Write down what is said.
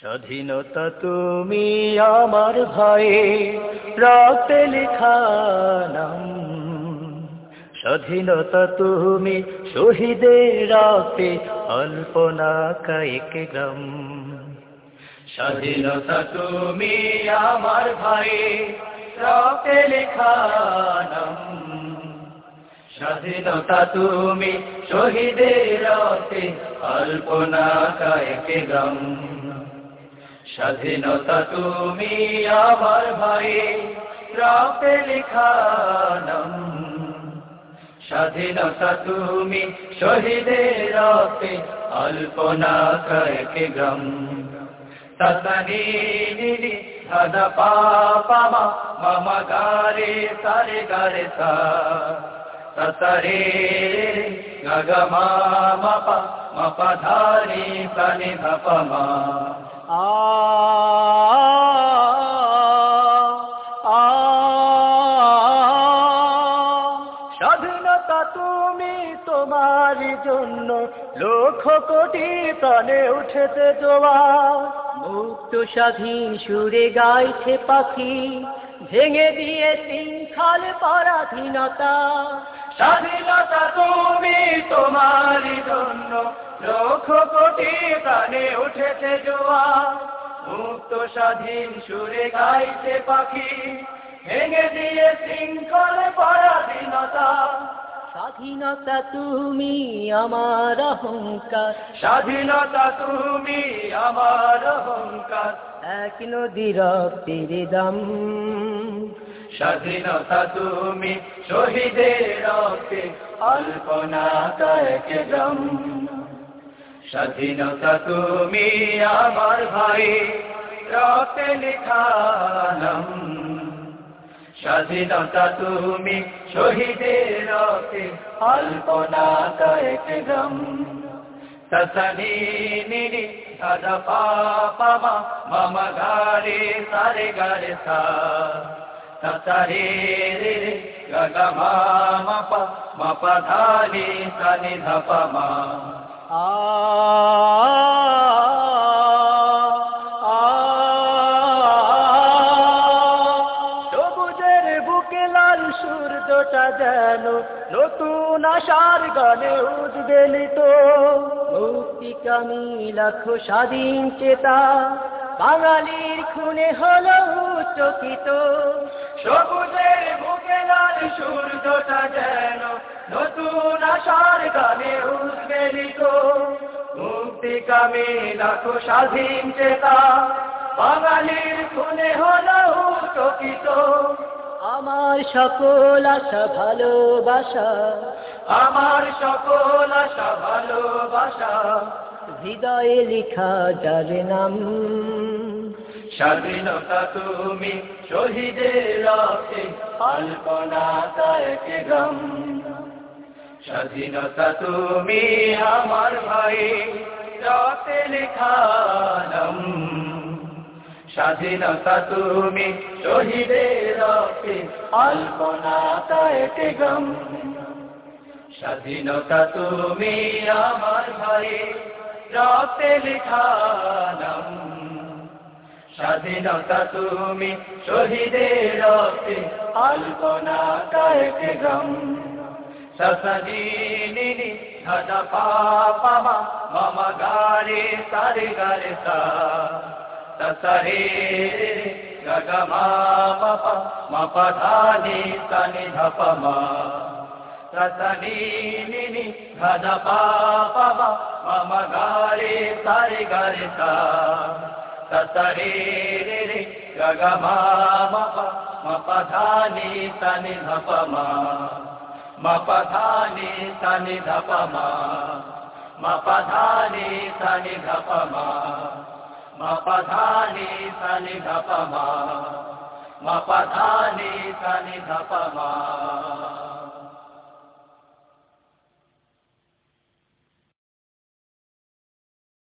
স্বাধীনতা তুমি আমার ভয়ে রক্তে লেখা নাম। স্বাধীনতা তুমি শহীদের রক্তে অল্পনা কায়িক গ্রাম। স্বাধীনতা তুমি আমার ভয়ে রক্তে লেখা স্বাধীনতা তুমি শহীদের রক্তে অল্পনা কায়িক গ্রাম। স্বাধীনতা তুমি আমার ভাই রাতে লেখা নাম। স্বাধীনতা তুমি শহীদের রাতে অল্পনা কয়েক গ্রাম। ততনি নিরি ধাদা পাপা মা, মামা গারে সারে গারে সা ততরে গগ মা মাপা মাপা ধারি সানি ধাপা মা। আ আ স্বাধীনতা তুমি তোমার জন্য লক্ষ কোটি প্রাণে উঠেছে জোয়ার মুক্ত স্বাধীন সুরে গাইছে পাখি ভেঙে দিয়ে শৃঙ্খল পরাধীনতা স্বাধীনতা তুমি তোমার জন্য লক্ষ কোটি প্রাণে উঠেছে জোয়া। মুক্ত স্বাধীন সুরে গাইছে পাখি ভেঙে দিয়ে শৃঙ্খল পরাধীনতা। স্বাধীনতা তুমি আমার অহংকার। স্বাধীনতা তুমি আমার অহংকার। এক নদীর রক্তের দাম। স্বাধীনতা তুমি শহীদের রক্তে অল্পনা কয়েক গ্রাম স্বাধীনতা তুমি আমার ভাই রক্তে লেখা নাম স্বাধীনতা তুমি শহীদের রক্তে অল্পনা কয়েক গ্রাম তসনি নিরি সাদা পাপা মা মামা গারে সারে। ধানি সানি ধাপা মা আ আ সবুজের বুকে লাল সূর্যটা যেন নতুন আশার গানে উদ্বেলিত। মুক্তিকামী লাখো স্বাধীন চেতা বাঙালির খুনে হলো চকিত সবুজের বুকে লাল সূর্যটা যেন নতুন আশার গানে উদ্বেলিত। মুক্তি কামে লাখো স্বাধীন চেতা বাঙালির খুনে হলো চকিত আমার সকল আশা ভালোবাসা। আমার সকল আশা ভালোবাসা। হৃদয়ে লেখা যার নাম। স্বাধীনতা তুমি শহীদের গ্রাম স্বাধীনতা তুমি আমার ভাই রক্তে লেখা স্বাধীনতা তুমি শহীদের রক্তে গ্রাম স্বাধীনতা তুমি আমার ভাই রক্তে লেখা নাম স্বাধীনতা তুমি শহীদের রক্তে অল্পনা কয়েক গ্রাম। সসনি নিনি ধদা পাপা মা, মামা গারে, সারে গারে সা। সসরে গগ মা মাপা মাপা ধানি সানি ধাপা মা সসনি নিনি ধদা পাপা মা মামা গারে সারে গারে সা সসরে রে রে গগ মা মাপা মাপা ধানি সানি ধাপা মা মাপা ধানি